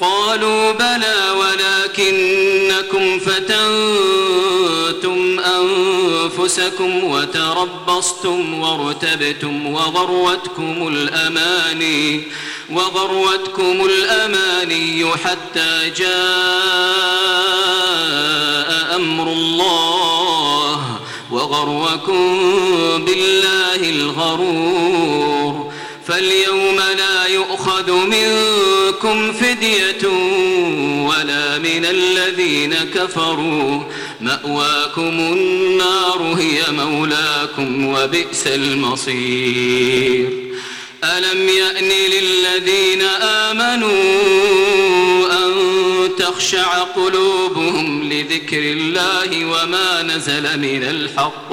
قالوا بلى ولكنكم فتنتم أنفسكم وتربصتم وارتبتم وغروتكم الأماني وغروتكم الأماني حتى جاء أمر الله وغركم بالله الغرور فاليوم لا يؤخذ منكم فدية ولا من الذين كفروا. مأواكم النار هي مولاكم وبئس المصير. ألم يأن للذين آمنوا أن تخشع قلوبهم لذكر الله وما نزل من الحق؟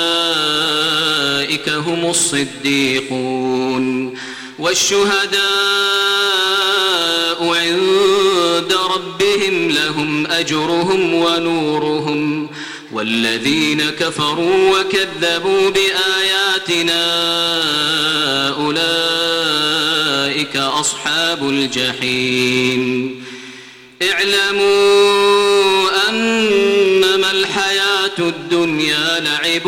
هم الصديقون والشهداء عند ربهم لهم أجرهم ونورهم والذين كفروا وكذبوا بآياتنا أولئك أصحاب الجحيم اعلموا أنما الحياة الدنيا لعب